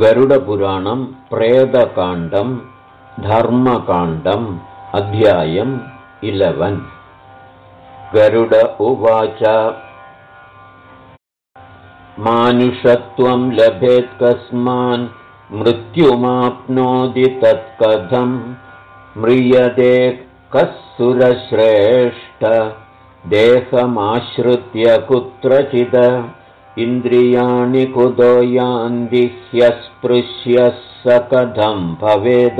गरुडपुराणं प्रेदकाण्डं धर्मकाण्डम् अध्यायम् इलवन् गरुड उवाच मानुषत्वं लभेत्कस्मान् मृत्युमाप्नोति तत्कथं। म्रियते कः सुरश्रेष्ठ देहमाश्रित्य कुत्रचित् इन्द्रियाणि कुतो यान्ति ह्यस्पृश्यः स कथं भवेद।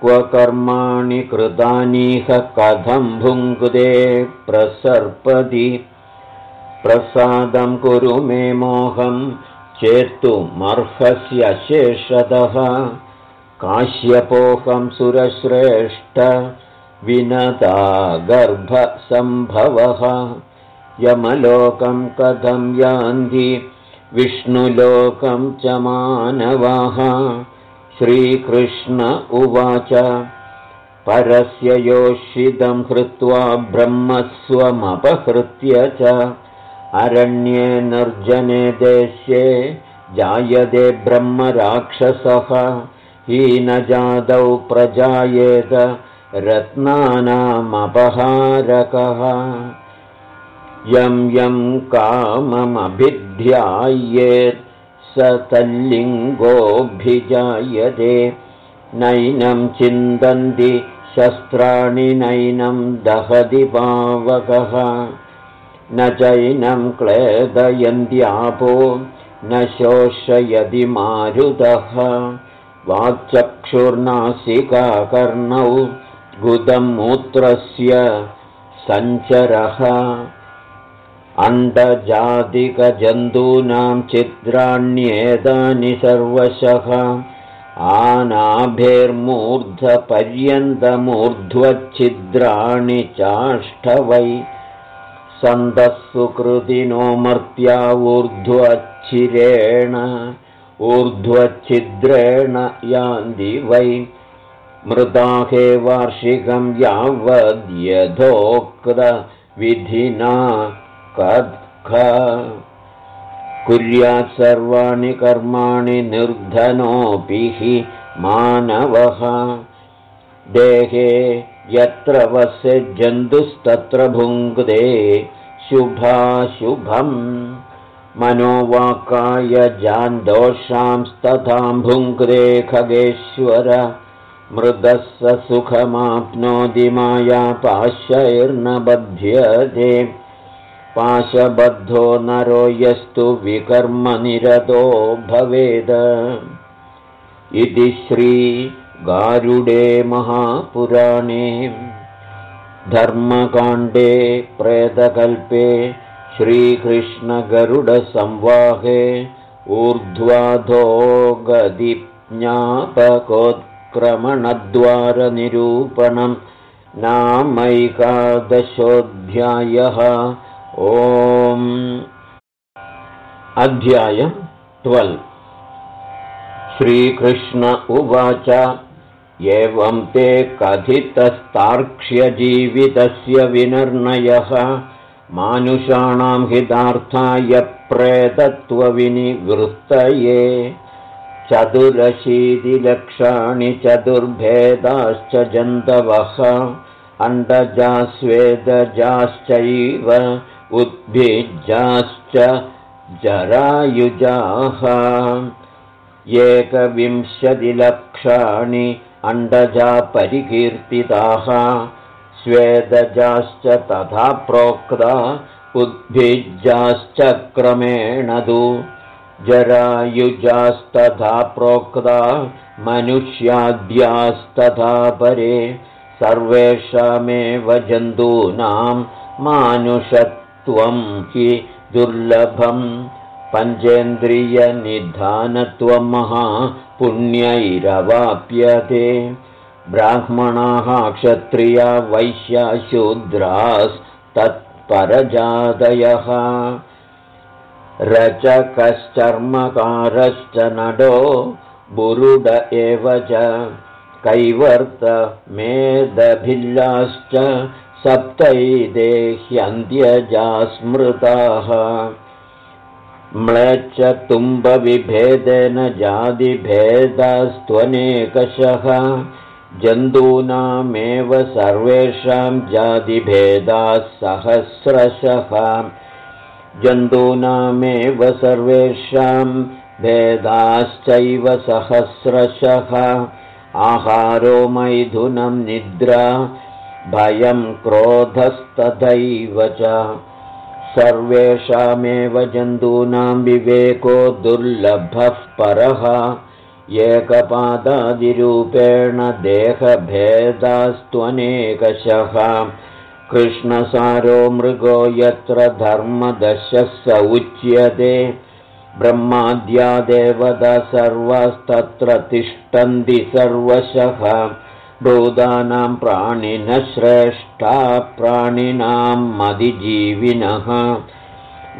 क्व कर्माणि कृतानीह कथं भुङ्क्ते प्रसर्पति प्रसादं कुरु मे मोहं चेत्तुमर्हस्य शेषतः। काश्यपोहं सुरश्रेष्ठ विनता गर्भसम्भवः यमलोकं कथं यान्ति? विष्णुलोकं च मानवाः। श्रीकृष्ण उवाच परस्य योषितं हृत्वा ब्रह्मस्वमपहृत्य च अरण्ये निर्जने देशे जायते ब्रह्मराक्षसः। हीनजादौ प्रजायेत रत्नानामपहारकः यं यं काममभिध्यायेत् स तल्लिङ्गोऽभिजायते। नैनं चिन्तन्ति शस्त्राणि नैनं दहति पावकः। न चैनं क्लेदयन्त्यापो न शोषयति मारुतः। वाक्चक्षुर्नासिका कर्णौ गुदं मूत्रस्य सञ्चरः अण्डजातिकजन्तूनां चिद्राण्येतानि सर्वशः आनाभिर्मूर्धपर्यन्तमूर्ध्वच्छिद्राणि चाष्टवै। सन्तः सुकृतिनो मर्त्या ऊर्ध्वच्छिरेण ऊर्ध्वच्छिद्रेण यान्ति वै। मृदाहे वार्षिकं यावद्यथोक्तविधिना कुर्यात् सर्वाणि कर्माणि निर्धनोऽपि हि मानवः। देहे यत्र वस्य जन्तुस्तत्र भुङ्क्ते शुभाशुभम्। मनोवाकाय जान्दोषांस्तथा भुङ्क्ते खगेश्वर। मृदः स सुखमाप्नोति माया पाशैर्न बध्यते पाशबद्धो नरो यस्तु विकर्मनिरतो भवेद। इति श्रीगारुडे महापुराणे धर्मकाण्डे प्रेतकल्पे श्रीकृष्णगरुडसंवाहे ऊर्ध्वाधो गदिज्ञापकोत्क्रमणद्वारनिरूपणं नामैकादशोऽध्यायः ओम् अध्याय ट्वेल्। श्रीकृष्ण उवाच एवं ते कथितस्तार्क्ष्यजीवितस्य विनिर्णयः मानुषाणां हितार्थाय प्रेतत्वविनिवृत्तये। चतुरशीतिलक्षाणि चतुर्भेदाश्च जन्तवः अण्डजास्वेदजाश्चैव उद्भिजाश्च जरायुजाः। एकविंशतिलक्षाणि अण्डजा परिकीर्तिताः। स्वेदजाश्च तथा प्रोक्ता उद्भिजाश्च क्रमेण तु। जरायुजास्तथा प्रोक्ता मनुष्याद्यास्तथा परे। सर्वेषामेव जन्तूनां मानुषत्वं हि दुर्लभं। पञ्चेन्द्रियनिधानत्वं पुण्यैरवाप्यते ब्राह्मणाः क्षत्रिया वैश्याशूद्रास्तत्परजादयः रचकश्चर्मकारश्च नडो बुरुड एव च। कैवर्तमेदभिल्लाश्च सप्तैदेह्यन्त्यजा स्मृताः म्लेच्च तुम्बविभेदेन जातिभेदास्त्वनेकशः। जन्तूनामेव सर्वेषां जातिभेदाः सहस्रशः जन्तूनामेव सर्वेषां भेदाश्चैव सहस्रशः। आहारो मैथुनं निद्रा भयं क्रोधस्तथैव च। सर्वेषामेव जन्तूनां विवेको दुर्लभः परः। एकपादादिरूपेण देहभेदास्त्वनेकशः। कृष्णसारो मृगो यत्र धर्मदशः स उच्यते। ब्रह्माद्यादेवता सर्वस्तत्र तिष्ठन्ति सर्वशः भूतानां प्राणिनः श्रेष्ठा प्राणिनां मदिजीविनः।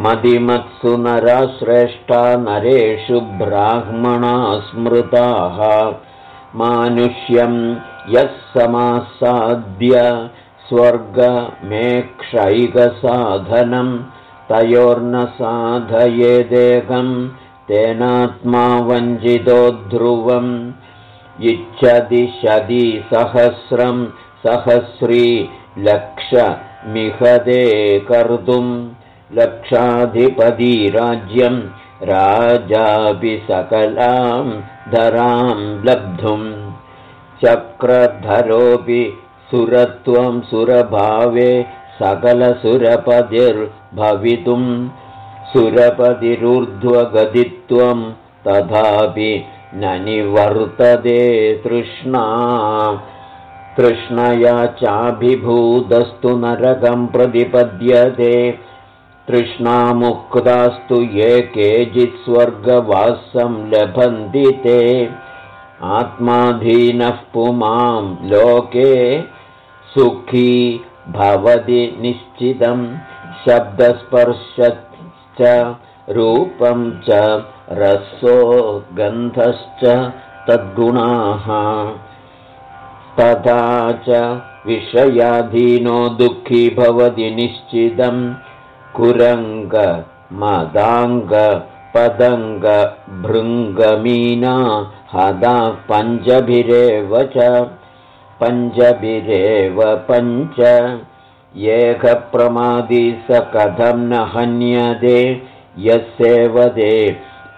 मदिमत्सु नरा श्रेष्ठा नरेषु ब्राह्मणा स्मृताः। मानुष्यं यः समासाद्य स्वर्गमेक्षैकसाधनं तयोर्न साधयेदेकं तेनात्मा वञ्चितो ध्रुवम् इच्छति शदि सहस्रं सहस्री लक्षमिहदे कर्तुम् लक्षाधिपदी राज्यं राजापि सकलां धरां लब्धुम् चक्रधरोऽपि सुरत्वं सुरभावे सकलसुरपतिर्भवितुम् सुरपतिरुर्ध्वगदित्वं तथापि न निवर्तते तृष्णा। तृष्णया चाभिभूतस्तु नरकं प्रतिपद्यते। तृष्णामुक्तास्तु ये केचित् स्वर्गवासं लभन्ति ते। आत्माधीनः पुमां लोके सुखी भवति निश्चितं। शब्दस्पर्शश्च रूपं च रसो गन्धश्च तद्गुणाः। तथा च विषयाधीनो दुःखी भवति निश्चितम् कुरङ्गमदाङ्गपदङ्गभृङ्गमीना हदा पञ्चभिरेव च। पञ्चभिरेव पञ्च। एकप्रमादी स कथं न हन्यते यस्येवदे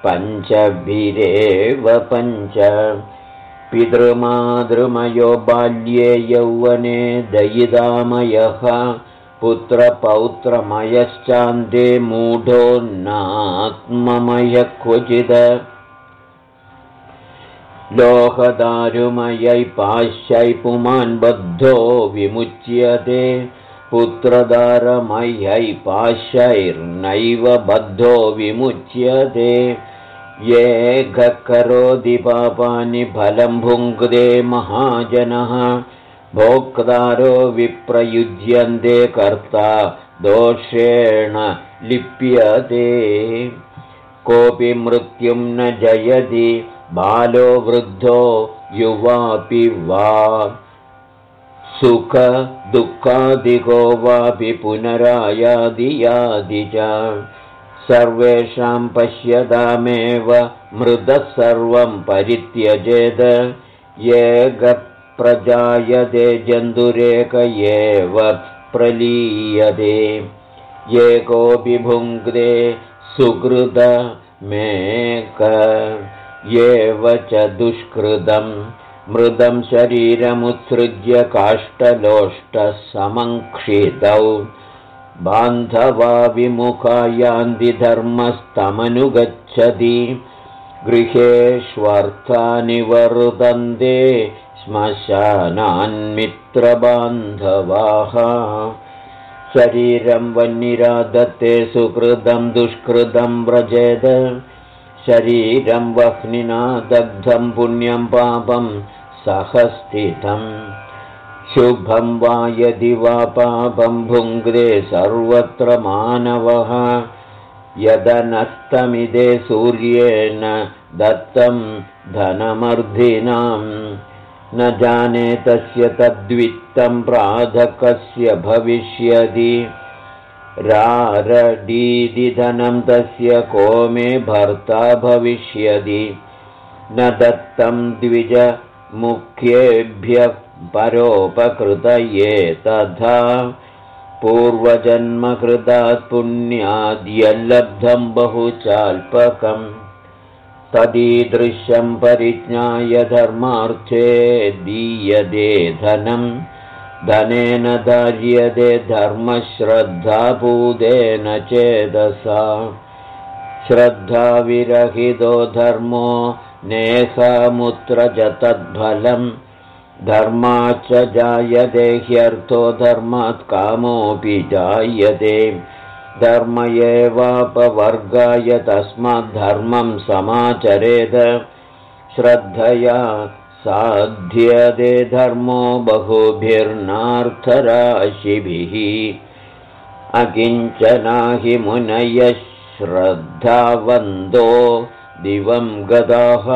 पञ्चभिरेव पञ्च। पितृमातृमयो बाल्ये यौवने दयिदामयः पुत्रपौत्रमयश्चान्ते मूढोन्नात्ममयः क्वचिद लोहदारुमयै पाश्यै पुमान् बद्धो विमुच्यते पुत्रदारमयै पाश्यैर्नैव बद्धो विमुच्यते। ये करोति पापानि फलं भुङ्क्ते महाजनः। भोक्तारो विप्रयुज्यन्ते कर्ता दोषेण लिप्यते। कोऽपि मृत्युं न जयति बालो वृद्धो युवापि वा सुखदुःखादिको वापि पुनरायादियादि च सर्वेषां पश्यतामेव मृदः सर्वं परित्यजेद। ये जन्तुरेक एव प्रलीयते। एकोऽपि भुङ्क्ते सुकृतमेक। एव च दुष्कृतं मृदं शरीरमुत्सृज्य काष्ठलोष्टः समङ्क्षितौ बान्धवा विमुखा यान्ति धर्मस्तमनुगच्छति। गृहेष्वर्थानि वर्तन्ते श्मशानान्मित्रबान्धवाः शरीरं वह्निरादत्ते सुकृतं दुष्कृतं व्रजेद। शरीरं वह्निना दग्धं पुण्यं पापं सहस्थितम् शुभं वा यदि वा पापं भुङ्क्ते सर्वत्र मानवः। यदनस्तमिदे सूर्येण दत्तं धनमर्धिनाम् न जाने तस्य तद्वित्तं प्राधकस्य भविष्यति। रारडीदिधनं तस्य को मे भर्ता भविष्यति। न दत्तं द्विजमुख्येभ्यः परोपकृतये तथा पूर्वजन्मकृतात् पुण्याद्यल्लब्धं बहु चाल्पकम् तदीदृश्यं परिज्ञाय धर्मार्थे दीयते धनं धनेन धार्यते धर्मश्रद्धाभूतेन चेदसा। श्रद्धाविरहितो धर्मो नेहामुत्र च तद्फलम् धर्माच्च जायते ह्यर्थो धर्मात् कामोऽपि जायते। धर्म एवापवर्गाय तस्माद्धर्मं समाचरेद। श्रद्धया साध्यते धर्मो बहुभिर्नार्थराशिभिः। अकिञ्चना हि मुनयः श्रद्धावन्दो दिवं गदाः।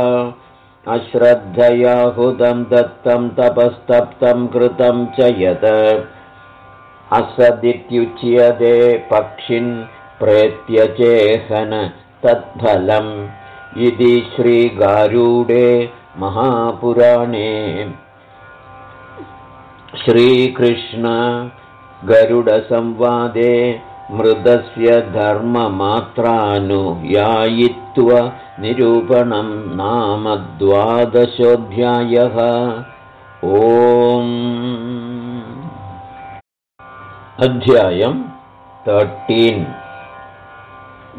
अश्रद्धयाहुदं दत्तं तपस्तप्तं कृतं च यत्। असदित्युच्यते पक्षिन् प्रेत्यचेहन तत्फलम्। इति श्रीगारूडे महापुराणे। श्रीकृष्ण गरुडसंवादे मृदस्य धर्ममात्रानुयायित्वनिरूपणं नाम द्वादशोऽध्यायः। ओम्। अध्यायम् तर्टीन्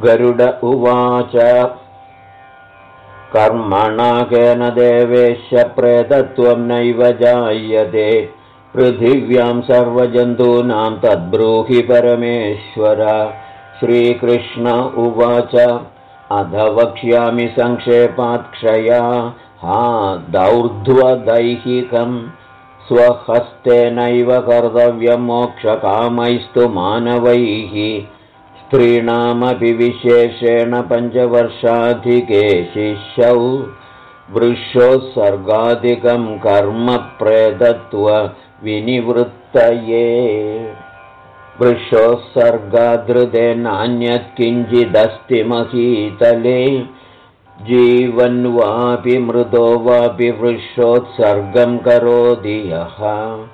गरुड उवाच। कर्मणा केन देवेश प्रेतत्वं नैव जायते पृथिव्यां सर्वजन्तूनां तद्ब्रूहि परमेश्वर। श्रीकृष्ण उवाच अध वक्ष्यामि सङ्क्षेपात्क्षया हा दौर्ध्वदैहिकं स्वहस्तेनैव कर्तव्यं मोक्षकामैस्तु मानवैः। स्त्रीणामपि विशेषेण पञ्चवर्षाधिके शिष्यौ। वृषोत्सर्गादिकं कर्म प्रेदत्व विनिवृत्तये। वृषोत्सर्गादृते नान्यत् किञ्चिदस्ति महीतले। जीवन् वापि मृदो वापि वृषोत्सर्गं करोति यः।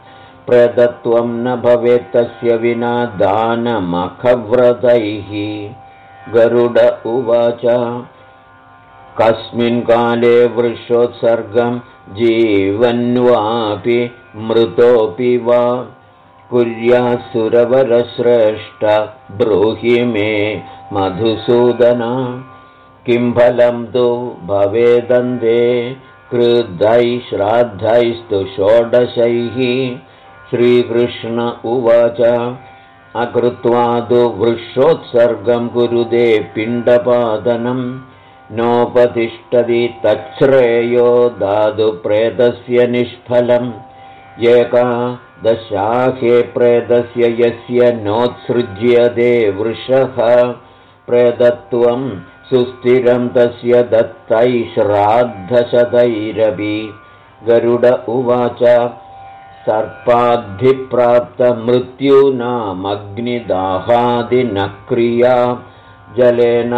प्रदत्वं न भवेत् तस्य विना दानमखव्रतैः। गरुड उवाच कस्मिन् काले वृषोत्सर्गं जीवन्वापि मृतोऽपि वा कुर्यासुरवरश्रेष्ठ ब्रूहि मे मधुसूदन। किं फलं तु भवेदन्ते क्रुद्धैः श्राद्धैस्तु षोडशैः। श्रीकृष्ण उवाच अकृत्वा तु वृषोत्सर्गं कुरुदे पिण्डपादनम् नोपतिष्ठति तच्छ्रेयो दादुप्रेतस्य निष्फलम् एकादशाखे प्रेतस्य यस्य नोत्सृज्यते वृषः प्रेतत्वं सुस्थिरं तस्य दत्तैः श्राद्धशतैरपि गरुड उवाच सर्पाद्धिप्राप्तमृत्यूनामग्निदाहादिनक्रिया जलेन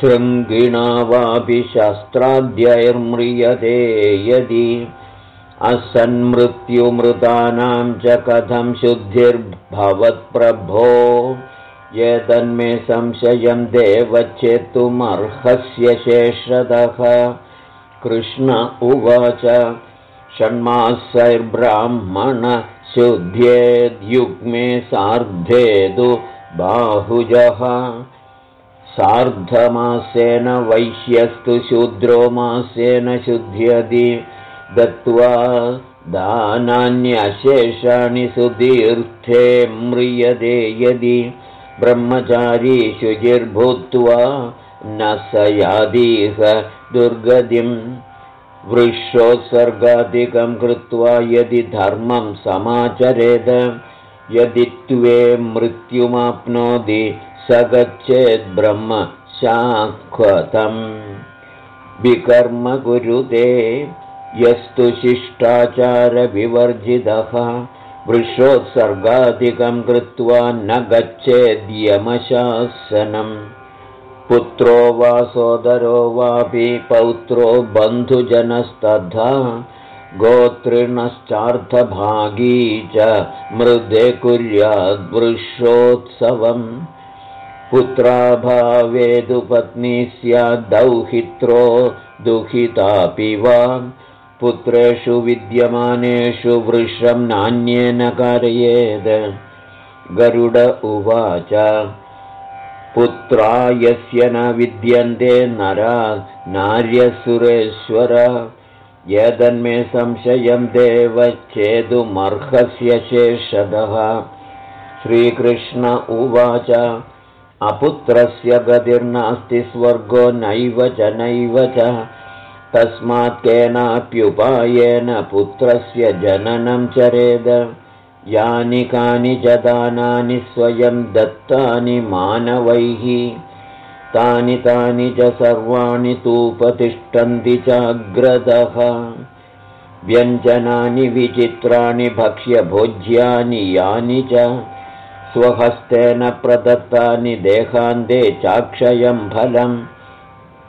शृङ्गिणा वापि शास्त्राद्यैर्म्रियते यदि असन्मृत्युमृतानां च कथं शुद्धिर्भवत्प्रभो। एतन्मे संशयं देवच्छेत्तुमर्हस्य शेषतः। कृष्ण उवाच षण्मासैर्ब्राह्मणशुद्ध्येद्युग्मे सार्धेदु बाहुजः। सार्धमासेन वैश्यस्तु शूद्रो मासेन शुध्यति दत्त्वा दानान्यशेषाणि सुदीर्थे म्रियते यदि ब्रह्मचारी शुचिर्भूत्वा न स यादीह दुर्गतिं वृक्षोत्सर्गादिकं कृत्वा यदि धर्मं समाचरेद यदि त्वे मृत्युमाप्नोति स गच्छेद्ब्रह्म शाक्वतम् विकर्म कुरुते यस्तु शिष्टाचारविवर्जितः। वृषोत्सर्गादिकं कृत्वा न गच्छेद्यमशासनम्। पुत्रो वा सोदरो वापि पौत्रो बन्धुजनस्तथा। गोतृणश्चार्थभागी च मृदे कुर्याद्वृषोत्सवम् पुत्राभावेदुपत्नी स्याद्दौहित्रो दुहितापि वा पुत्रेषु विद्यमानेषु वृषं नान्येन कारयेद्। गरुड उवाच पुत्रा यस्य न विद्यन्ते नरा नार्यसुरेश्वर यदन्मे संशयं देवच्छेदुमर्हस्य शेषदः। श्रीकृष्ण उवाच अपुत्रस्य गतिर्नास्ति स्वर्गो नैव च नैव च तस्मात् केनाप्युपायेन पुत्रस्य जननं चरेद। यानि कानि च दानानि स्वयं दत्तानि मानवैः। तानि तानि च सर्वाणि तूपतिष्ठन्ति चाग्रदः व्यञ्जनानि विचित्राणि भक्ष्यभोज्यानि यानि च। स्वहस्तेन प्रदत्तानि देहान्ते चाक्षयं फलम्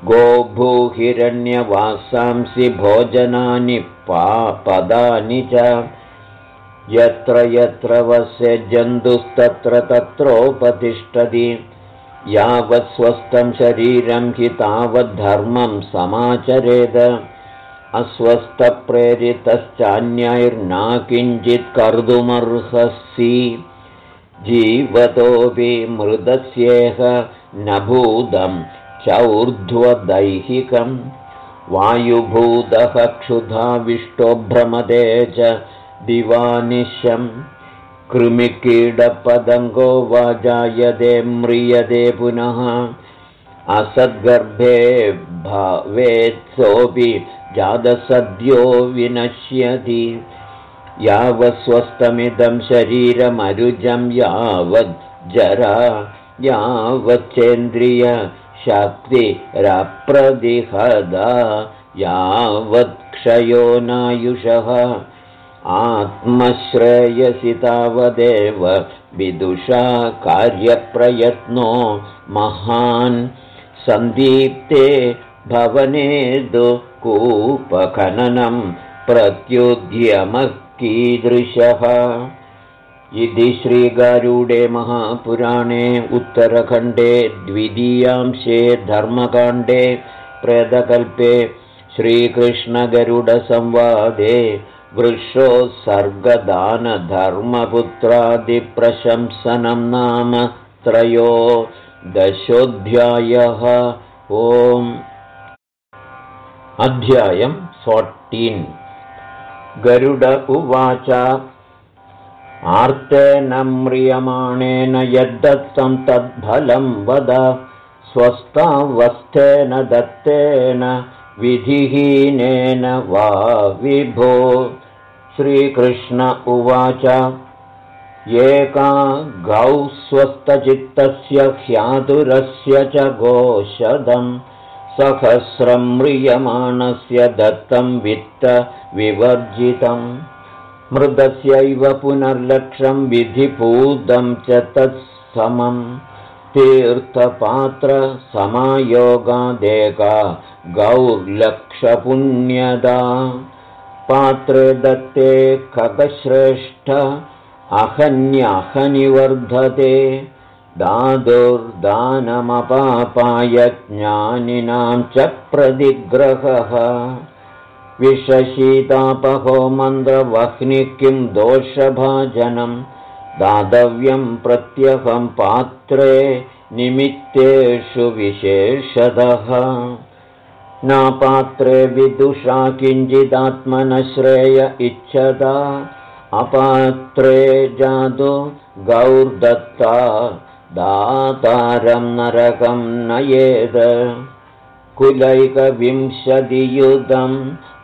गोभूहिरण्यवासांसि भोजनानि पापदानि च। यत्र यत्र वस्य जन्तुस्तत्र तत्रोपतिष्ठति। यावत् स्वस्थं शरीरं हि तावद्धर्मं समाचरेद। अस्वस्थप्रेरितश्चान्यैर्ना किञ्चित् कर्तुमर्हसि। जीवतोऽपि मृदस्येह न भूतम् चौर्ध्वदैहिकं वायुभूतः क्षुधाविष्टो भ्रमदे च दिवानिशं कृमिकीडपदङ्गो वा जायते म्रियते पुनः। असद्गर्भे भवेत्सोऽपि जातसद्यो विनश्यति। यावत्स्वस्थमिदं शरीरमरुजं यावत् जरा यावच्चेन्द्रिय शक्तिरप्रदिहदा यावत्क्षयो नायुषः। आत्मश्रेयसि तावदेव विदुषा कार्यप्रयत्नो महान्। सन्दीप्ते भवने कूपखननं प्रत्युद्यमः कीदृशः इति श्रीगारूडे महापुराणे उत्तरखण्डे द्वितीयांशे धर्मकाण्डे प्रेदकल्पे श्रीकृष्णगरुडसंवादे वृषोत्सर्गदानधर्मपुत्रादिप्रशंसनं नाम त्रयो दशोऽध्यायः ओम्। अध्यायम् फोर्टीन्। गरुड उवाच आर्तेन म्रियमाणेन यद्दत्तं तद्फलं वद स्वस्थावस्थेन दत्तेन विधिहीनेन वा विभो। श्रीकृष्ण उवाच। एका गौ स्वस्थचित्तस्य ह्यातुरस्य च गोषदं सहस्रं म्रियमाणस्य दत्तं वित्तविवर्जितम् मृदस्यैव पुनर्लक्षं विधिपूतं च तत्समं। तीर्थपात्रसमायोगादेका गौर्लक्षपुण्यदा पात्रे दत्ते खगश्रेष्ठ अहन्यहनिवर्धते। दादुर्दानमपापाय ज्ञानिनां च प्रतिग्रहः विषशीतापहो मन्द्रवह्नि किं दोषभाजनं? दातव्यं प्रत्यहं पात्रे निमित्तेषु विशेषतः। नापात्रे विदुषा किञ्चिदात्मनश्रेय इच्छता। अपात्रे जातु गौर्दत्ता दातारं नरकं नयेद कुलैकविंशतियुधम्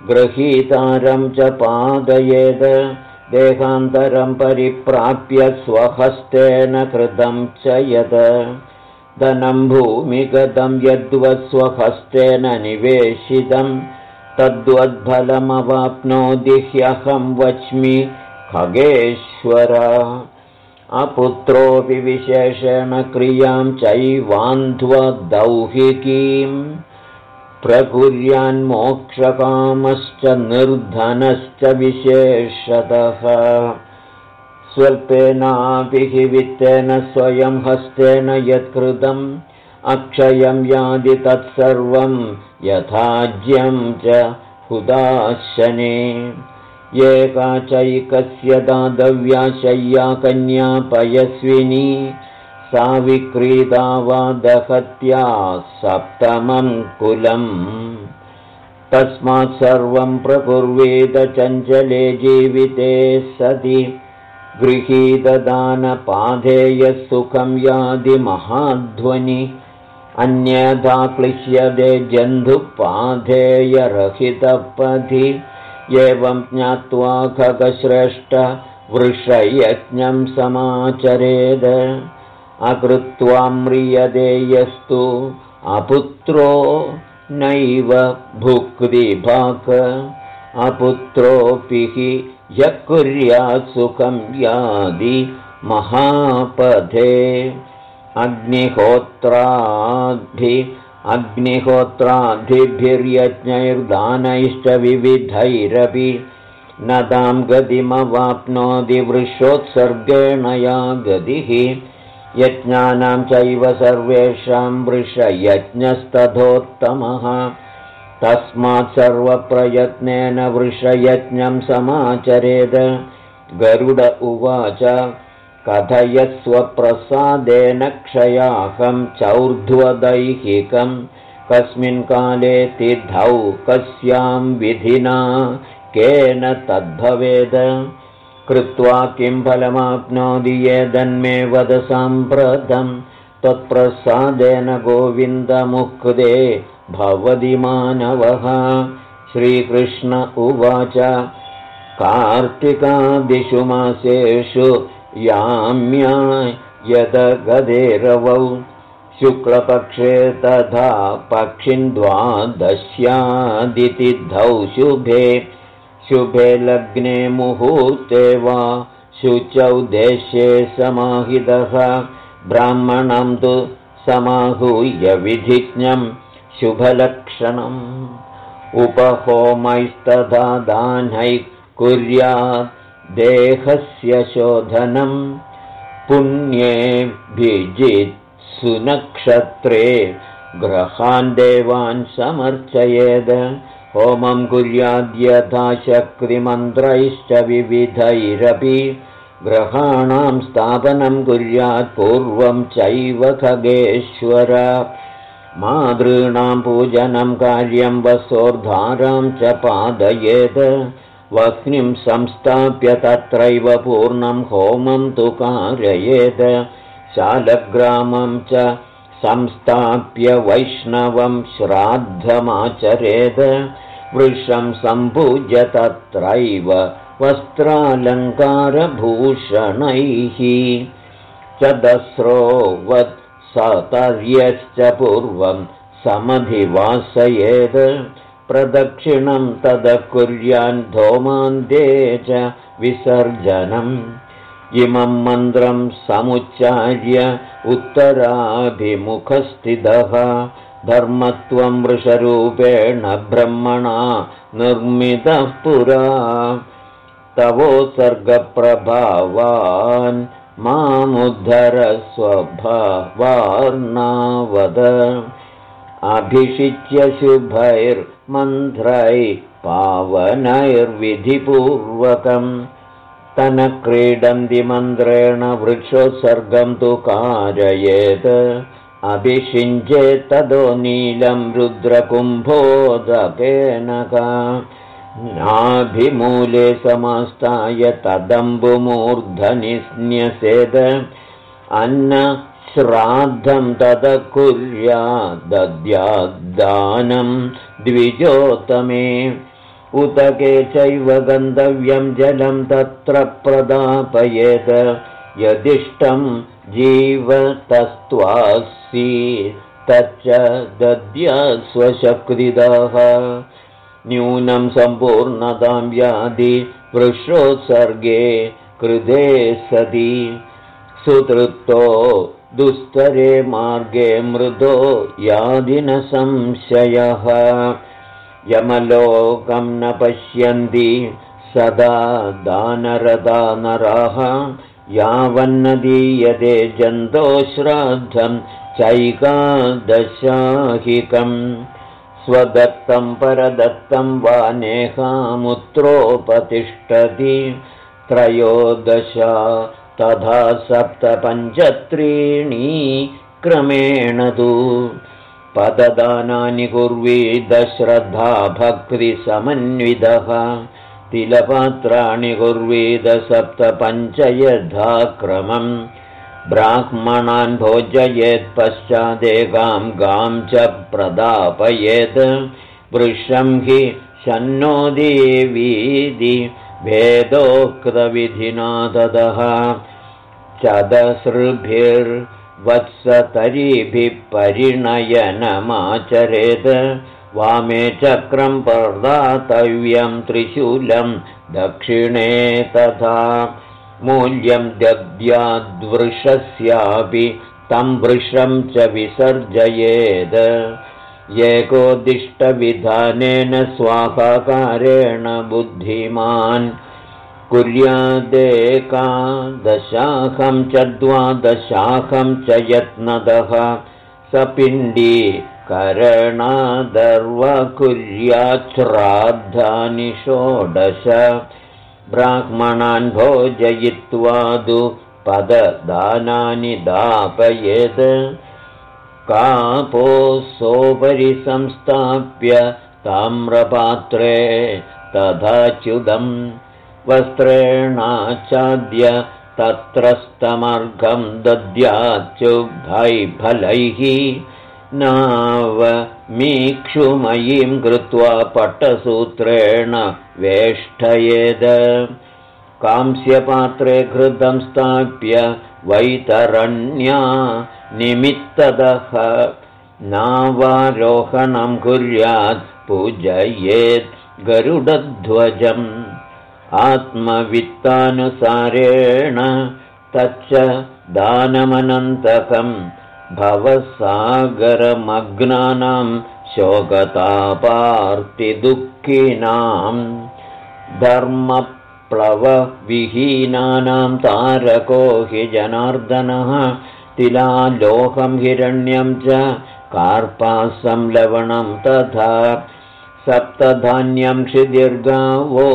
गृहीतारं च पादयेद देहान्तरं परिप्राप्य स्वहस्तेन कृतं च यद। धनं भूमिगतं यद्वस्वहस्तेन निवेशितं तद्वद्फलमवाप्नोति ह्यहं वच्मि खगेश्वर। अपुत्रोऽपि विशेषेण क्रियां चैवान्ध्वदौहिकीम् प्रकुर्यान्मोक्षकामश्च निर्धनश्च विशेषतः। स्वल्पेनापि हि वित्तेन स्वयं हस्तेन यत्कृतम् अक्षयं यादि तत्सर्वं यथाज्यं च हुदाशने। एका चैकस्य दादव्या शय्या कन्या पयस्विनी सा विक्रीता वा दहत्या सप्तमं कुलम् तस्मात् सर्वं प्रकुर्वेद चञ्चले जीविते सति। गृहीतदानपाधेयः सुखं यादि महाध्वनि। अन्यथा क्लिश्यते जन्धुपाधेयरहितपथि एवं ज्ञात्वा खगश्रेष्ठ वृषयज्ञं समाचरेद अकृत्वा म्रियते यस्तु। अपुत्रो नैव भुक्तिभाक् अपुत्रोऽपि हि यः कुर्यात् सुखं यादि महापथे अग्निहोत्राद्धि अग्निहोत्राद्धिभिर्यज्ञैर्दानैश्च विविधैरपि। न तां गतिमवाप्नोति वृषोत्सर्गेण या गतिः यज्ञानां चैव सर्वेषां वृषयज्ञस्तथोत्तमः तस्मात् सर्वप्रयत्नेन वृषयज्ञं समाचरेद। गरुड उवाच कथयस्वप्रसादेन क्षयाहं चौर्ध्वदैहिकं। कस्मिन् काले तिथौ कस्यां विधिना केन तद्भवेद कृत्वा किं फलमाप्नोति येदन्मे वद साम्प्रतं त्वत्प्रसादेन गोविन्दमुक्ते भवति मानवः। श्रीकृष्ण उवाच कार्तिकादिषु मासेषु याम्या यदगदेरवौ शुक्लपक्षे तथा पक्षिन्द्वादश्यादितिद्धौ शुभे शुभे लग्ने मुहूर्ते वा शुचौ देशे समाहितः। ब्राह्मणं तु समाहूय विधिज्ञं शुभलक्षणम्। उपहोमैस्तथा दानैः कुर्यात् देहस्य शोधनं सुनक्षत्रे ग्रहान् देवान् समर्चयेद होमं कुर्याद्यथा शक्तिमन्त्रैश्च विविधैरपि ग्रहाणां स्थापनं कुर्यात् पूर्वं चैव खगेश्वर। मातॄणां पूजनं कार्यं वसोर्धारां च पादयेत्। वह्निं संस्थाप्य तत्रैव पूर्णं होमं तु कारयेत्। शालग्रामं च संस्थाप्य वैष्णवं श्राद्धमाचरेत् वृषं सम्पूज्य तत्रैव वस्त्रालङ्कारभूषणैः। च दस्रोवत् सतर्यश्च पूर्वं समधिवासयेत् प्रदक्षिणं तद कुर्यान् धोमान्ते च विसर्जनम् इमं मन्त्रं समुच्चार्य उत्तराभिमुखस्थितः। धर्मत्वं वृषरूपेण ब्रह्मणा निर्मितः पुरा। तवोत्सर्गप्रभावान् मामुद्धरस्वभावार्नावद। अभिषिच्य शुभैर्मन्त्रै पावनैर्विधिपूर्वकम् तनक्रीडन्ति मन्त्रेण वृक्षोत्सर्गं तु कारयेत्। अभिषिञ्चेत्तदो नीलं रुद्रकुम्भोदकेन नाभिमूले समास्ताय तदम्बुमूर्धनि स्न्यसेद अन्नश्राद्धं तद कुर्यादद्याद्दानं द्विजोत्तमे उतके चैव गन्तव्यं जलं तत्र प्रदापयेत्। यदिष्टं जीवतस्त्वासि तच्च दद्य स्वशक्तिदः। न्यूनं सम्पूर्णतां व्याधि वृषोत्सर्गे कृते सति। सुतृप्तो दुस्तरे मार्गे मृदो यादिनसंशयः यमलोकं न पश्यन्ति सदा दानरदा नराः यावन्नदीयते जन्तो श्राद्धं चैकादशाहिकम्। स्वदत्तं परदत्तं वा नेहामुत्रोपतिष्ठति। त्रयोदश तथा सप्तपञ्चत्रीणि क्रमेण तु पददानानि कुर्वीदश्रद्धा भक्तिसमन्वितः तिलपात्राणि कुर्वीद यथा क्रमम् ब्राह्मणान् भोजयेत् पश्चादेकां गां च प्रदापयेत् वृषं हि शन्नो देवीति भेदोक्तविधिना ददः चदसृभिर्वत्सतरिभिः परिणयनमाचरेत् वामे चक्रं प्रदातव्यं त्रिशूलं दक्षिणे तथा मूल्यं दद्याद्वृषस्यापि तं वृषं च विसर्जयेद्। एकोदिष्टविधानेन स्वाहाकारेण बुद्धिमान् कुर्यादेकादशाखं च द्वादशाखं च यत्नदः सपिण्डी करणादर्व कुर्याच्छ्राद्धानि षोडश ब्राह्मणान् भोजयित्वादु पददानानि दापयेत्। कापोऽसोपरि संस्थाप्य ताम्रपात्रे तथाच्युदम् वस्त्रेणाचाद्य तत्रस्तमर्घं दद्याच्युभैफलैः नावमीक्षुमयीं कृत्वा पट्टसूत्रेण वेष्टयेद कांस्यपात्रे घृतं स्थाप्य वैतरण्या निमित्तदः नावारोहणं कुर्यात् पूजयेत् गरुडध्वजम् आत्मवित्तानुसारेण तच्च दानमनन्तकम् भवसागरमग्नानां शोकतापार्तिदुःखिनां धर्मप्लवविहीनानां तारको हि जनार्दनः तिलालोहं हिरण्यं च कार्पासं लवणं तथा सप्तधान्यं क्षिदीर्गावो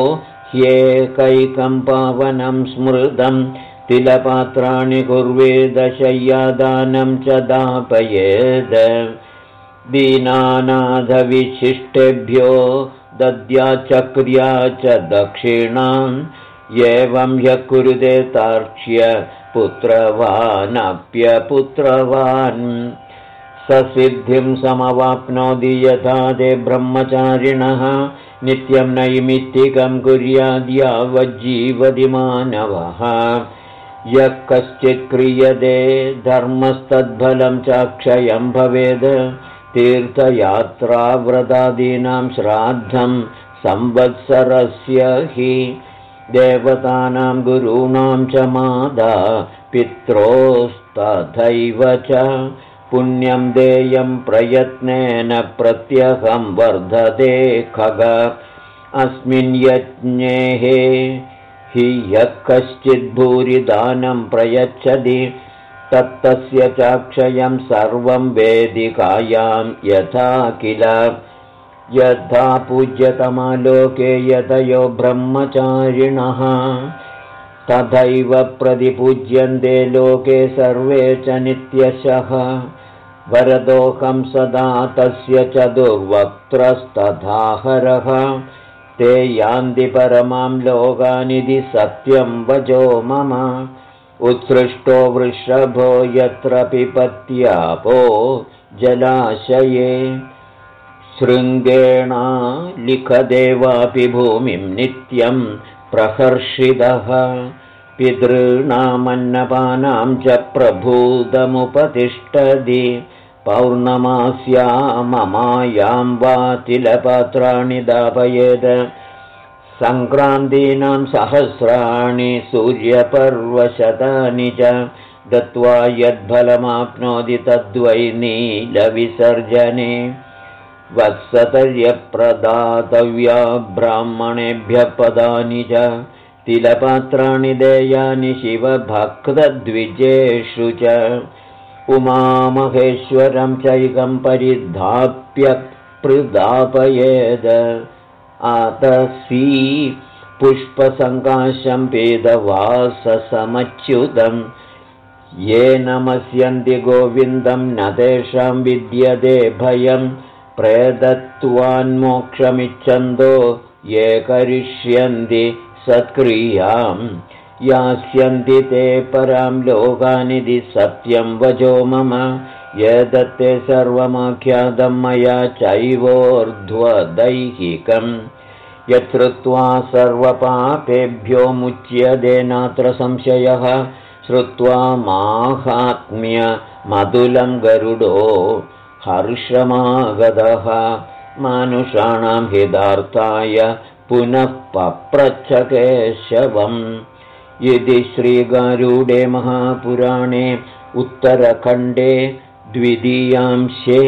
ह्येकैकं पावनं स्मृतम् तिलपात्राणि कुर्वेदशय्यादानं च दापयेद। दीनानाथविशिष्टेभ्यो दद्याचक्र्या च दक्षिणाम् एवं ह्यः कुरुते तार्क्ष्य पुत्रवानप्यपुत्रवान्। ससिद्धिं समवाप्नोति यथा ते ब्रह्मचारिणः नित्यं नैमित्तिकं कुर्याद्यावज्जीवति मानवः यः कश्चित् क्रियते धर्मस्तद्फलं चाक्षयं भवेद्। तीर्थयात्राव्रतादीनां श्राद्धं संवत्सरस्य हि देवतानां गुरूणां च मादा पित्रोस्तथैव च पुण्यं देयं प्रयत्नेन प्रत्यहं वर्धते खग। अस्मिन् यज्ञेः हि यः कश्चिद्भूरिदानं प्रयच्छति तत्तस्य चाक्षयं सर्वं वेदिकायां यथा किल। यथा पूज्यतमालोके यतयो ब्रह्मचारिणः तथैव प्रतिपूज्यन्ते लोके सर्वे च नित्यशः। वरदोकं सदा तस्य चतुर्वक्त्रस्तथाहरः ते यान्ति परमां लोकानिधि सत्यं वजो मम। उत्सृष्टो वृषभो यत्र पिपत्यापो जलाशये। शृङ्गेणा लिखदेवापि भूमिं नित्यं प्रहर्षितः पितॄणामन्नपानां च प्रभूतमुपतिष्ठति। पौर्णमास्या ममायां वा तिलपात्राणि दापयेद। सङ्क्रान्तीनां सहस्राणि सूर्यपर्वशतानि च दत्त्वा यद्फलमाप्नोति तद्वै नीलविसर्जने वत्सतर्यप्रदातव्या ब्राह्मणेभ्यः पदानि च तिलपात्राणि देयानि शिवभक्तद्विजेषु च उमामहेश्वरं चैकं परिधाप्य पृदापयेद आतसी पुष्पसङ्काशं पेदवाससमच्युतम् ये नमस्यन्ति गोविन्दं न तेषां विद्यते भयम् प्रेदत्वान्मोक्षमिच्छन्तो ये करिष्यन्ति सत्क्रियाम्। यास्यन्ति ते परां लोकानिधि सत्यं वचो मम। यदत्ते सर्वमाख्यातं मया चैवोर्ध्वदैहिकम्। यच्छ्रुत्वा सर्वपापेभ्यो मुच्यते नात्र संशयः। श्रुत्वा माहात्म्यमधुलं गरुडो हर्षमागतः मानुषाणां हितार्थाय पुनः पप्रच्छकेशवम् यदि श्रीगारूडे महापुराणे उत्तरखण्डे द्वितीयांशे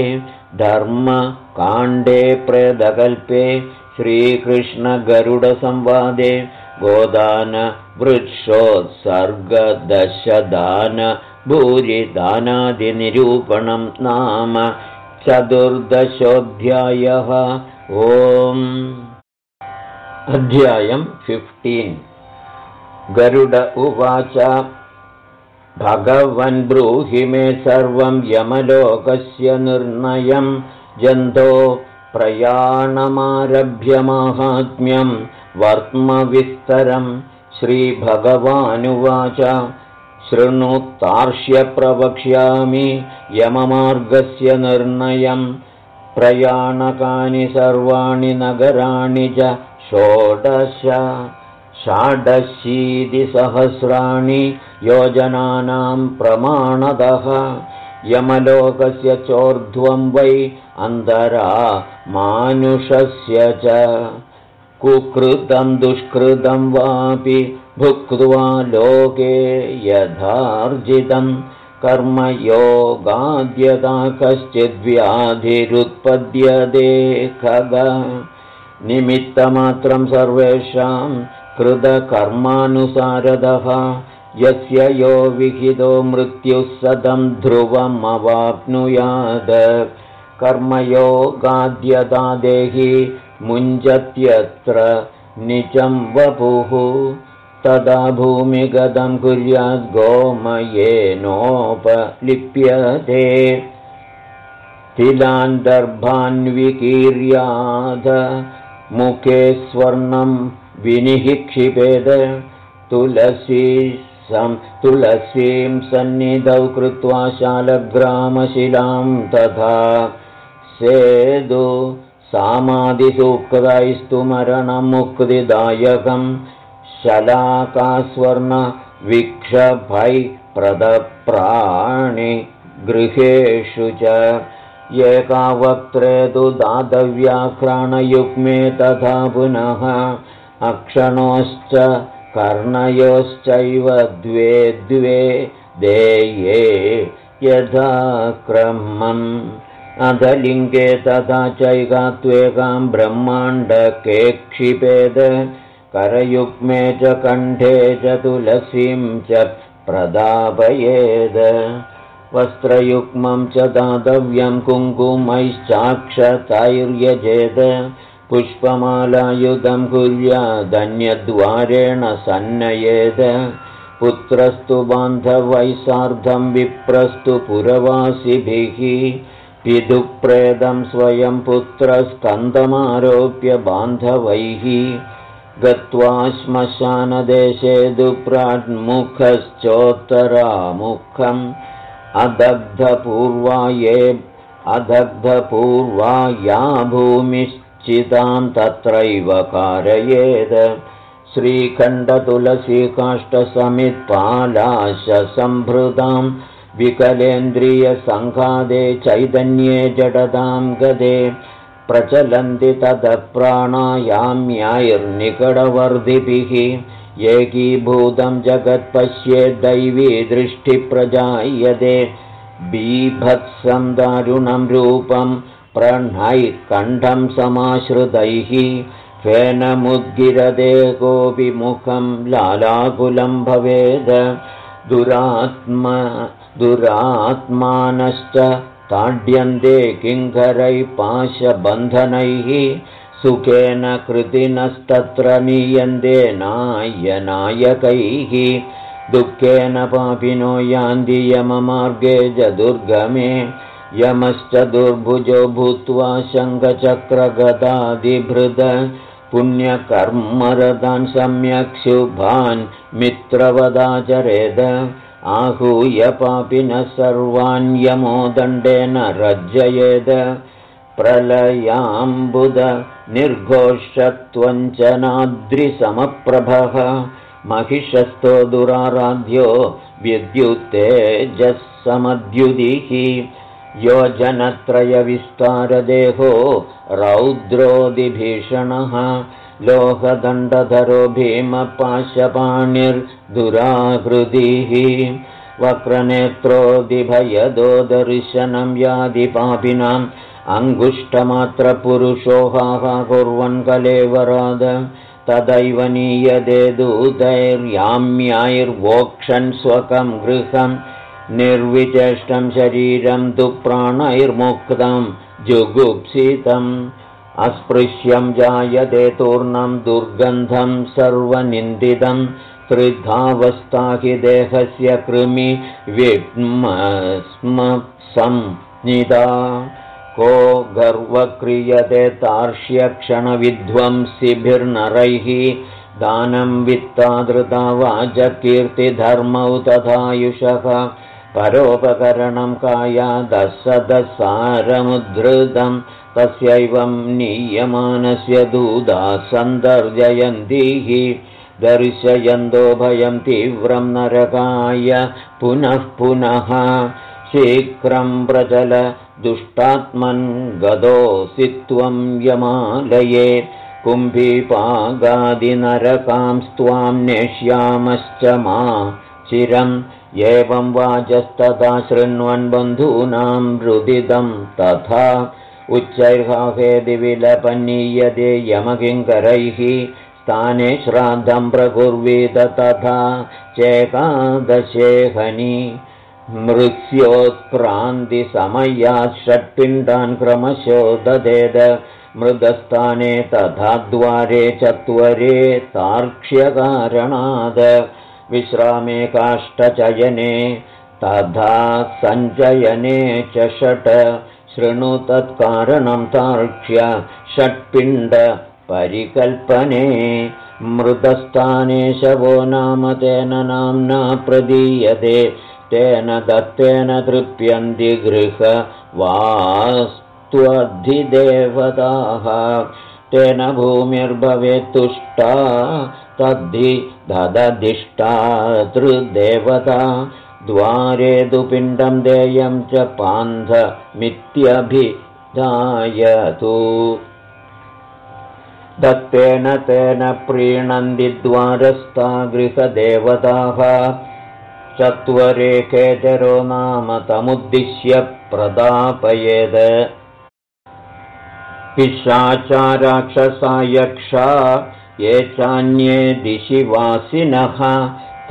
धर्मकाण्डे प्रेदकल्पे श्रीकृष्णगरुडसंवादे गोदानवृक्षोत्सर्गदशदान भूरिदानादिनिरूपणं नाम चतुर्दशोऽध्यायः. ओम्. अध्यायम् फिफ्टीन् गरुड उवाच भगवन् ब्रूहि मे सर्वं यमलोकस्य निर्णयं जन्तो प्रयाणमारभ्यमाहात्म्यं वर्त्मविस्तरं श्रीभगवानुवाच शृणुतार्ष्य प्रवक्ष्यामि यममार्गस्य निर्णयम्। प्रयाणकानि सर्वाणि नगराणि च षोडश षाडशीतिसहस्राणि योजनानां प्रमाणदः यमलोकस्य चोर्ध्वं वै अन्तरा मानुषस्य च। कुकृतं दुष्कृतं वापि भुक्त्वा लोके यथार्जितं कर्मयोगाद्यता कश्चिद्व्याधिरुत्पद्यते खग। निमित्तमात्रं सर्वेषां कृतकर्मानुसारदः यस्य यो विहितो मृत्युः सदं ध्रुवमवाप्नुयात्। कर्मयोगाद्यता देहि मुञ्जत्यत्र निचं वपुः तदा भूमिगतं कुर्याद् गोमयेनोपलिप्यते तिलान्दर्भान्विकीर्याद मुखे स्वर्णं विनिःक्षिपेद तुलसी सं तुलसीं सन्निधौ कृत्वा शालग्रामशिलां तथा सेदु सामादिसूक्तैस्तु मरणमुक्तिदायकम् शलाकास्वर्णविक्षभै प्रदप्राणि गृहेषु च एकावक्त्रे तु दातव्याघ्राणयुग्मे तथा पुनः अक्षणोश्च कर्णयोश्चैव द्वे द्वे देये यथा क्रमम् अधलिङ्गे तथा चैकात्वेकां ब्रह्माण्डके क्षिपेद करयुग्मे च कण्ठे च तुलसीं च प्रदापयेद। वस्त्रयुग्मं च दातव्यं कुङ्कुमैश्चाक्षतैर्यजेत पुष्पमालायुधं कुर्यादन्यद्वारेण सन्नयेद। पुत्रस्तु बान्धवैः सार्धं विप्रस्तु पुरवासिभिः। पितुप्रेदं स्वयं पुत्रस्कन्दमारोप्य बान्धवैः गत्वा श्मशानदेशे दुप्राड्मुखश्चोत्तरामुखम् अदग्धपूर्वा ये अदग्धपूर्वा या भूमिश्चितां तत्रैव कारयेद। श्रीखण्डतुलसीकाष्ठसमित्पालाशसम्भृतां विकलेन्द्रियसङ्घादे चैतन्ये जडतां गदे प्रचलन्ति तदप्राणायाम्याैर्निकटवर्धिभिः एकीभूतं जगत्पश्ये दैवी दृष्टिप्रजायते। बीभत्सं दारुणं रूपं प्रणैः समाश्रितैः। फेनमुद्गिरदे कोऽपि मुखं लालाकुलं भवेद। दुरात्म दुरात्मानश्च ताड्यन्ते किङ्करैः पाशबन्धनैः सुखेन कृतिनस्तत्र नीयन्ते नायनायकैः। दुःखेन पापिनो यान्ति यममार्गे च दुर्गमे। यमश्च दुर्भुजो भूत्वा शङ्खचक्रगदादिभृद पुण्यकर्मरदान् सम्यक् शुभान् मित्रवदाचरेद आहूय पापिनः सर्वान् यमो दण्डेन रज्जयेद प्रलयाम्बुद निर्घोषत्वञ्चनाद्रिसमप्रभः महिषस्थो दुराराध्यो विद्युत्तेजः समद्युदिः योजनत्रयविस्तारदेहो रौद्रोदिभीषणः लोहदण्डधरो भीमपाशपाणिर्दुराहृदिः वक्रनेत्रोदिभयदो दर्शनं यादिपापिनाम् अङ्गुष्ठमात्रपुरुषोहाः कुर्वन् कलेवराद तदैव नीयते दूतैर्याम्याैर्वोक्षन् स्वकं गृहम् निर्विचेष्टं शरीरं तु प्राणैर्मुक्तं जुगुप्सितम् अस्पृश्यं जायते तूर्णं दुर्गन्धं सर्वनिन्दितं त्रिधावस्था हि देहस्य कृमि विद्म संनिदा को गर्वक्रियते तार्ष्यक्षणविध्वंसिभिर्नरैः दानं वित्तादृता वाचकीर्तिधर्मौ तथायुषः परोपकरणं कायादसदसारमुद्धृतं तस्यैवं नीयमानस्य दूदा सन्दर्जयन्तीः दर्शयन्तो भयं तीव्रं नरकाय पुनः पुनः शीघ्रं प्रचल दुष्टात्मन् गतोऽसि त्वं यमालये कुम्भीपागादिनरकांस्त्वां नेष्यामश्च मा चिरम् एवं वाचस्तथा शृण्वन् बन्धूनां रुदितं तथा उच्चैर्हाहेदि विलपनीयते यमकिङ्करैः स्थाने श्राद्धं प्रकुर्वीत तथा चेकादशेहनि मृत्योत्क्रान्तिसमयात् षट्पिण्डान् क्रमशो ददेद मृदस्थाने तथा द्वारे चत्वरे तार्क्ष्यकारणाद विश्रामे काष्ठचयने तथा सञ्चयने च षट् शृणु तत्कारणं तार्क्ष्य षट्पिण्डपरिकल्पने मृतस्थाने शवो नाम तेन नाम्ना प्रदीयते तेन दत्तेन तृप्यन्ति गृहवास्त्वधिदेवताः तेन भूमिर्भवेत्तुष्टा तद्धि ददधिष्ठातृदेवता द्वारे तु पिण्डं देयं च पान्धमित्यभिधायतु। दत्तेन तेन प्रीणन्ति द्वारस्था गृहदेवताः चत्वरे केचरो नाम तमुद्दिश्य प्रदापयेद। पिशाचाराक्षसा यक्षा ये चान्ये दिशि वासिनः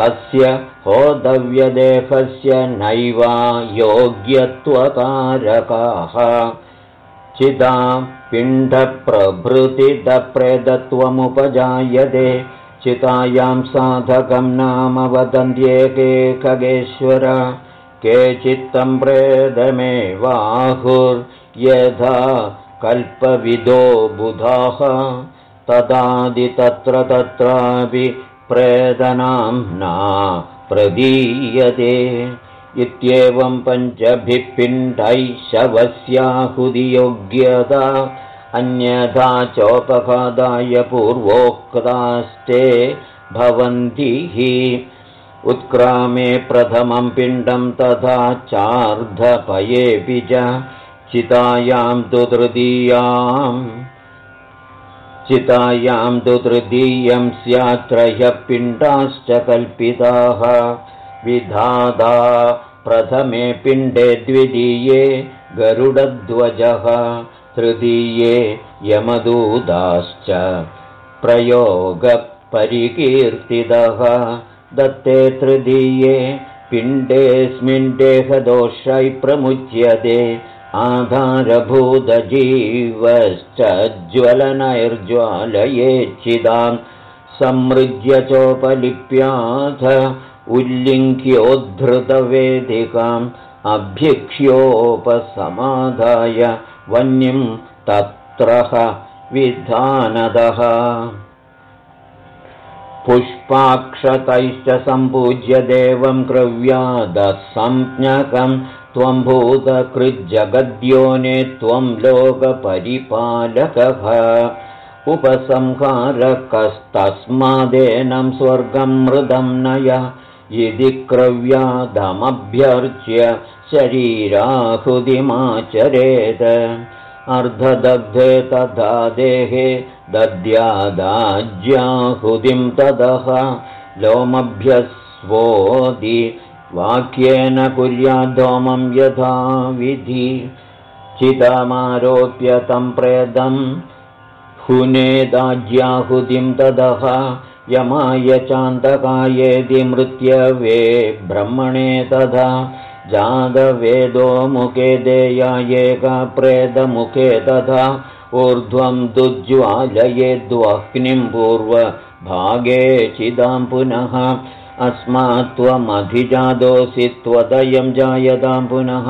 तस्य होदव्यदेहस्य नैवा योग्यत्वकारकाः। चिदा पिण्डप्रभृतिदप्रेदत्वमुपजायते। चितायां साधकं नाम वदन्त्येके खगेश्वर। केचित्तं प्रेदमेवाहुर्यथा कल्पविदो बुधाः। तदादि तत्र तत्रापि प्रेदनाम्ना प्रदीयते इत्येवं पञ्चभिः पिण्डैः शवस्याहुदियोग्यता अन्यथा चोपघादाय पूर्वोक्तास्ते भवन्ति हि। उत्क्रामे प्रथमं पिण्डं तथा चार्धपयेऽपि च चितायां तु तृतीयाम् चितायां तु तृतीयं स्यात्त्रह्यः पिण्डाश्च कल्पिताः। विधादा प्रथमे पिण्डे द्वितीये गरुडध्वजः तृतीये यमदूताश्च प्रयोगपरिकीर्तितः। दत्ते तृतीये पिण्डेऽस्मिन् देहदोषै प्रमुच्यते आधारभूतजीवश्च ज्वलनैर्ज्वालयेच्छिदां समृज्य चोपलिप्याथ उल्लिङ्घ्योद्धृतवेदिकाम् अभ्यक्ष्योपसमाधाय वह्निं तत्रः विधानदः। पुष्पाक्षतैश्च सम्पूज्य देवं क्रव्यादसंज्ञकम् त्वं भूतकृज्जगद्योने त्वं लोकपरिपालकः। उपसंहारकस्तस्मादेनं स्वर्गं मृदं नय यदि क्रव्यादमभ्यर्च्य शरीराहुदिमाचरेत् अर्धदग्धे तथा देहे दद्यादाज्याहुतिं तदः लोमभ्यस्वोदि वाक्येन कुर्याद्धोमं यथा विधि चितमारोप्य तं प्रेदम् हुनेदाज्याहुतिं तदः यमाय चान्तकायेति मृत्यवे ब्रह्मणे तथा जातवेदो मुखे प्रेदमुखे तथा ऊर्ध्वं दुज्ज्वालयेद्वह्निं पूर्वभागे चिदां पुनः अस्मात् त्वमधिजातोऽसि त्वदयं जायतां पुनः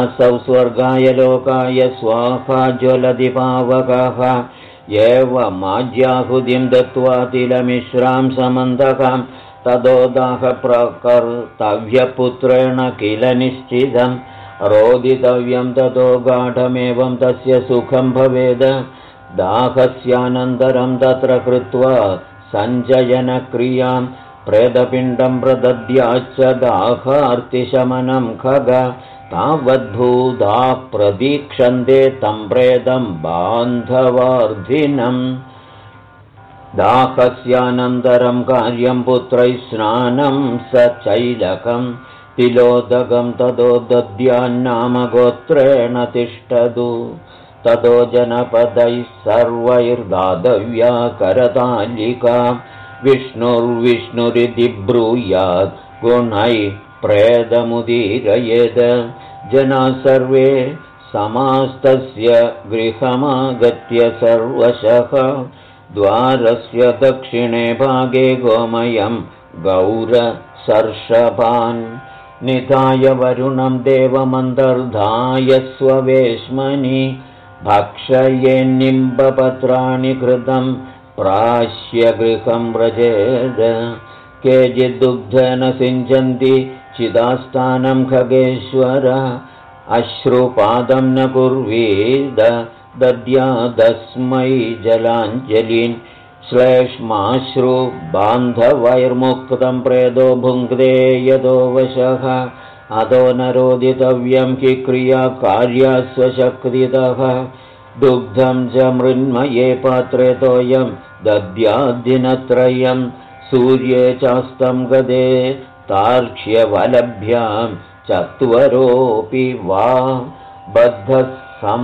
असौ स्वर्गाय लोकाय स्वाहा ज्वलति पावकः एवमाज्याहुतिं दत्त्वा तिलमिश्रां समन्तकां ततोदाहप्रकर्तव्यपुत्रेण किल निश्चितं रोदितव्यं ततो गाढमेवं तस्य सुखं भवेद। दाहस्यानन्तरं तत्र कृत्वा सञ्चयनक्रियाम् प्रेतपिण्डं प्रदद्याच्च दाहार्तिशमनं खग। तावद्भूता प्रतीक्षन्ते तं प्रेदं बान्धवार्धिनम् दाहस्यानन्तरं कार्यं पुत्रैः स्नानं स चैलकं। तिलोदकं ततो दद्यान्नामगोत्रेण तिष्ठतु। ततो जनपदैः सर्वैर्दातव्या करतालिका विष्णुर्विष्णुरिति ब्रूयात् गुणैः प्रेदमुदीरयेद। जनाः सर्वे समास्तस्य गृहमागत्य सर्वशः। द्वारस्य दक्षिणे भागे गोमयं गौरसर्षभान्। निधाय वरुणं देवमन्तर्धाय स्ववेश्मनि। भक्षयेन्निम्बपत्राणि कृतं प्राश्यगृहं व्रजेद। केचिद्दुग्धेन सिञ्चन्ति चिदास्थानं खगेश्वर। अश्रुपादं न कुर्वीद। दद्यादस्मै जलाञ्जलिन् श्लेष्माश्रु बान्धवैर्मुक्तं प्रेदो भुङ्क्ते यतो वशः। अधो न रोदितव्यं हि क्रियाकार्यास्वशक्तितः दुग्धं च मृन्मये पात्रे तोयं दद्याद्दिनत्रयं सूर्ये चास्तं गदे तार्क्ष्यवलभ्यां चत्वरोऽपि वा बद्धः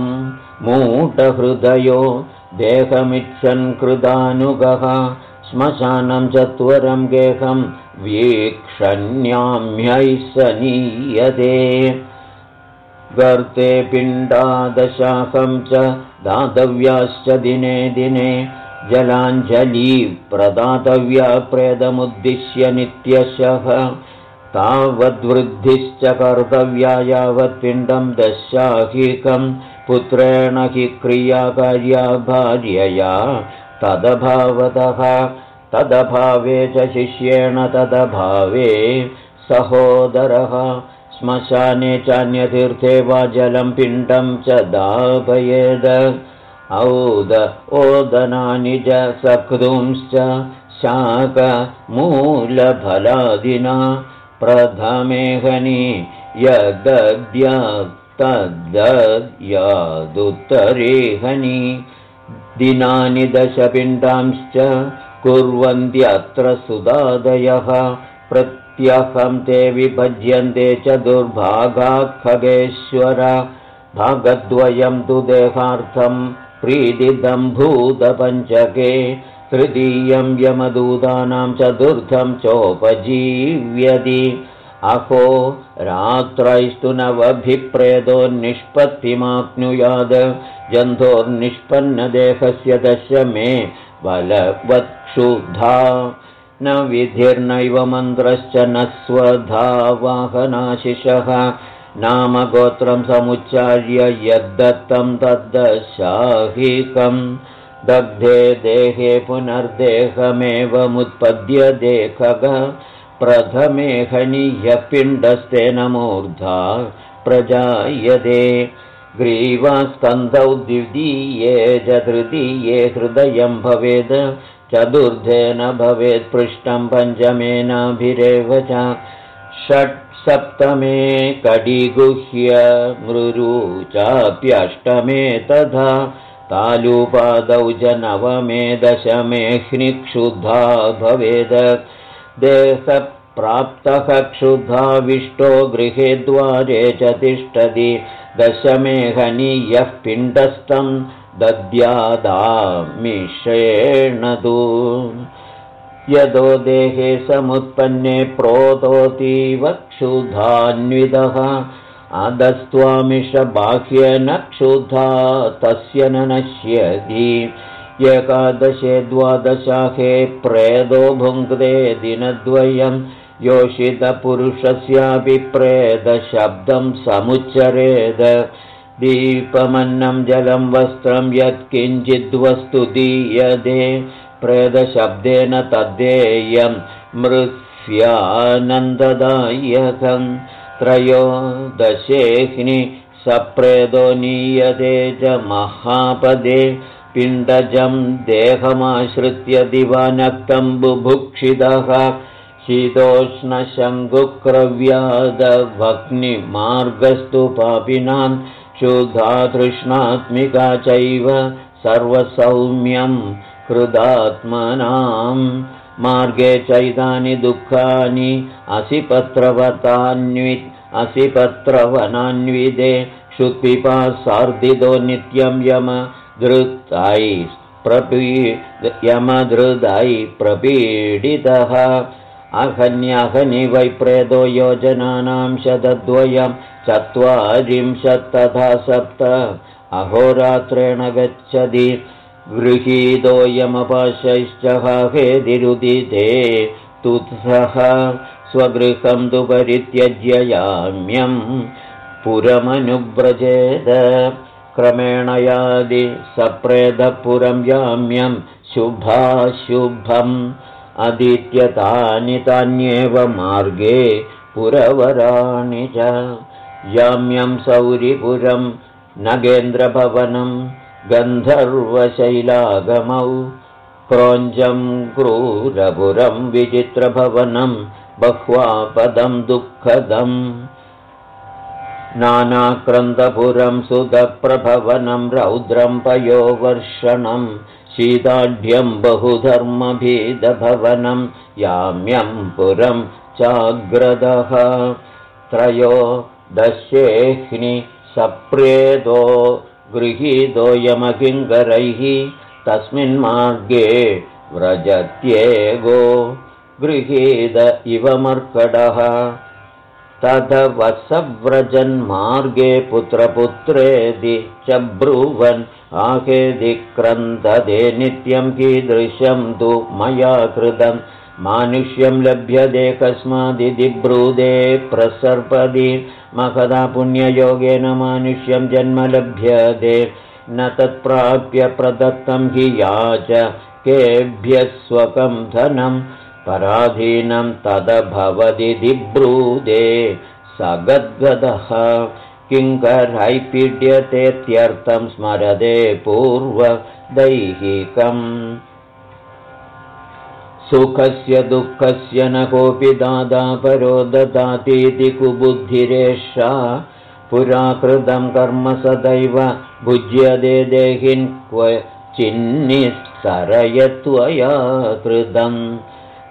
मूटहृदयो देहमिच्छन् कृदानुगः श्मशानं चत्वरं गेहं वीक्षण्याम्यै स नीयते गर्ते पिण्डादशाखं च दातव्याश्च दिने दिने। जलाञ्जली प्रदातव्या प्रेदमुद्दिश्य नित्यशः। तावद्वृद्धिश्च कर्तव्या यावत् पिण्डं दशाहिकं। पुत्रेण हि क्रियाकार्या भार्यया। तदभावतः तदभावे च शिष्येण तदभावे। सहोदरः श्मशाने चान्यतीर्थे वा जलं पिण्डं च दापयेद। औद ओदनानि च सकृंश्च शाकमूलफलादिना प्रथमेहनि यदद्यादुत्तरेहनि दिनानि दशपिण्डांश्च कुर्वन्त्यत्र सुदादयः प्रत्यहं ते विभज्यन्ते च दुर्भागाखगेश्वर भागद्वयं तु देहार्थं प्रीदिदं भूतपञ्चके। तृतीयं यमदूतानां चतुर्थं चोपजीव्यति। अहो रात्रैस्तु नवभिप्रेदो निष्पत्तिमाप्नुयाद जन्तोर्निष्पन्नदेहस्य दश मे बलवत्क्षुधा न विधिर्नैव मन्त्रश्च न स्वधा वाहनाशिषः नामगोत्रं समुच्चार्य यद्दत्तं तद्दशाहिकम् दग्धे देहे पुनर्देहमेवमुत्पद्य देखग। प्रथमेहनीयः पिण्डस्तेन मूर्धा प्रजायते। ग्रीवास्कन्धौ द्वितीये च तृतीये हृदयं भवेद् चतुर्थेन भवेत् पृष्ठं पञ्चमेनाभिरेव च षट् सप्तमे कडिगुह्य मृरु चाप्यष्टमे तथा तालुपादौ च नवमे दशमेह्निक्षुद्धा भवेद देहप्राप्तः क्षुधाविष्टो गृहे द्वारे च तिष्ठति दशमेहनीयः पिण्डस्थं दद्यादामिषेण तु। यदो देहे समुत्पन्ने प्रोतोतीव क्षुधान्वितः अधस्त्वामिषबाह्येन क्षुधा तस्य न नश्यति। एकादशे द्वादशाहे प्रेदो भुङ्क्ते दिनद्वयं योषितपुरुषस्यापि प्रेदशब्दं समुच्चरेद दीपमन्नं जलं वस्त्रं यत्किञ्चिद्वस्तु दीयते प्रेदशब्देन तद्देयं मृत्स्यानन्ददायकम् त्रयोदशेऽग्नि सप्रेदो नीयते च महापदे पिण्डजं देहमाश्रित्य दिवानक्तं बुभुक्षितः शीतोष्णशङ्कुक्रव्यादभग्निमार्गस्तु पापिनां शुद्धा तृष्णात्मिका चैव सर्वसौम्यं हृदात्मनाम् मार्गे चैतानि दुःखानि असिपत्रवतान्वि असिपत्रवनान्विदे शुत्पिपा सार्धितो नित्यं यम प्रपी यमधृदै प्रपीडितः। अहन्यहनि वैप्रेदो योजनानां शतद्वयं चत्वारिंशत् तथा सप्त अहोरात्रेण गच्छति गृहीतोऽयमपाशैश्च हेदिरुदिते तुत्सः स्वगृहं तु परित्यज्य याम्यं पुरमनुव्रजेद। क्रमेण यादि सप्रेदपुरं याम्यं शुभाशुभम् अदित्यतानि तान्येव मार्गे पुरवराणि च याम्यं सौरिपुरं नगेन्द्रभवनम् गन्धर्वशैलागमौ क्रोञ्जं क्रूरपुरं विचित्रभवनं बह्वापदं दुःखदम् नानाक्रन्दपुरं सुदप्रभवनं रौद्रं पयोवर्षणं शीताढ्यं बहुधर्मभेदभवनं याम्यं पुरं चाग्रदः त्रयो दशेह्नि सप्रेदो गृहीतोऽयमकिङ्करैः तस्मिन्मार्गे व्रजत्येगो गृहीत इव मर्कडः तदवसव्रजन्मार्गे पुत्रपुत्रेदि च ब्रुवन् आकेदि क्रन्ददे नित्यं कीदृशं तु मया कृतम् मानुष्यं लभ्यते कस्मादिति ब्रूदे प्रसर्पदि। महदा पुण्ययोगेन मानुष्यं जन्म लभ्यते। न तत्प्राप्य प्रदत्तं हि याच केभ्यः स्वकं धनं। पराधीनं तदभवदिति ब्रूदे सगद्गदः। किङ्करैपीड्यतेत्यर्थं स्मरदे पूर्वदैहिकम् सुखस्य दुःखस्य न कोऽपि दादा परो ददातीति कुबुद्धिरेषा। पुरा कृतं कर्म सदैव भुज्यदे देहिन् क्व चिन्निस्सरयत्वया कृतं।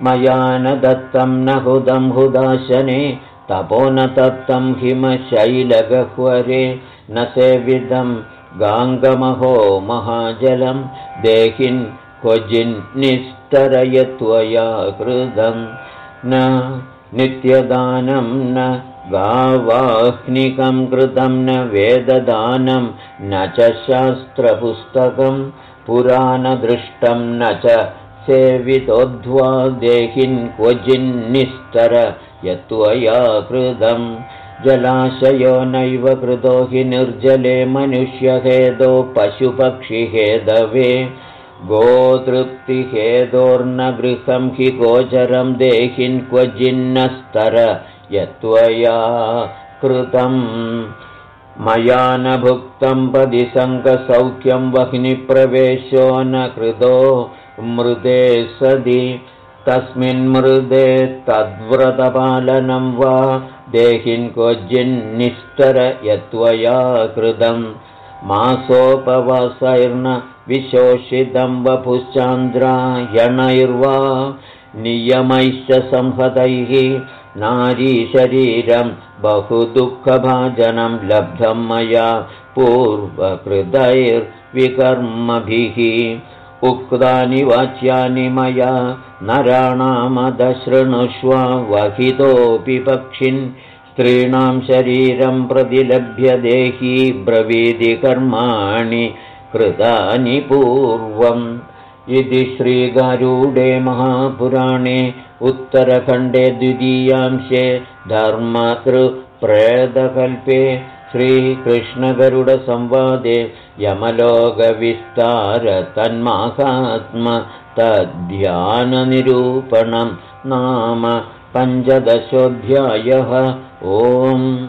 मया न दत्तं न हुदं हुदाशने तपो न तप्तं हिमशैलगह्वरे। न सेविदं गाङ्गमहो महाजलं देहिन् क्वजिन्निस्तरयत्वया कृतं न नित्यदानं न गावाह्निकं कृतं न वेददानं न च शास्त्रपुस्तकं पुराणदृष्टं न च सेवितोद्ध्वा देहिन् क्वचिन्निस्तर यत्त्वया कृतं जलाशयो नैव कृतो हि निर्जले मनुष्यहेदो पशुपक्षिहेदवे गोतृप्तिहेदोर्न गृहं हि गोचरं देहिन् क्वचिन्नस्तर यत्त्वया कृतम् मया न भुक्तं पदि सङ्गसौख्यं वह्निप्रवेशो न कृतो मृदे सदि। तस्मिन्मृदे तद्व्रतपालनं वा देहिन् क्वचिन्निष्टर यत्त्वया कृतं। मासोपवासैर्न विशोषितं वपुश्चान्द्रायणैर्वा नियमैश्च संहतैः नारीशरीरं बहुदुःखभाजनं लब्धं मया पूर्वकृतैर्विकर्मभिः। उक्तानि वाच्यानि मया नराणामदशृणुष्व वहितोऽपि पक्षिन्। स्त्रीणां शरीरं प्रतिलभ्य देही ब्रवीदि कर्माणि कृतानि पूर्वम्। इति श्रीगारूडे महापुराणे उत्तरखण्डे द्वितीयांशे धर्मतृप्रेदकल्पे श्रीकृष्णगरुडसंवादे तद्ध्याननिरूपणं नाम पञ्चदशोऽध्यायः। ओम्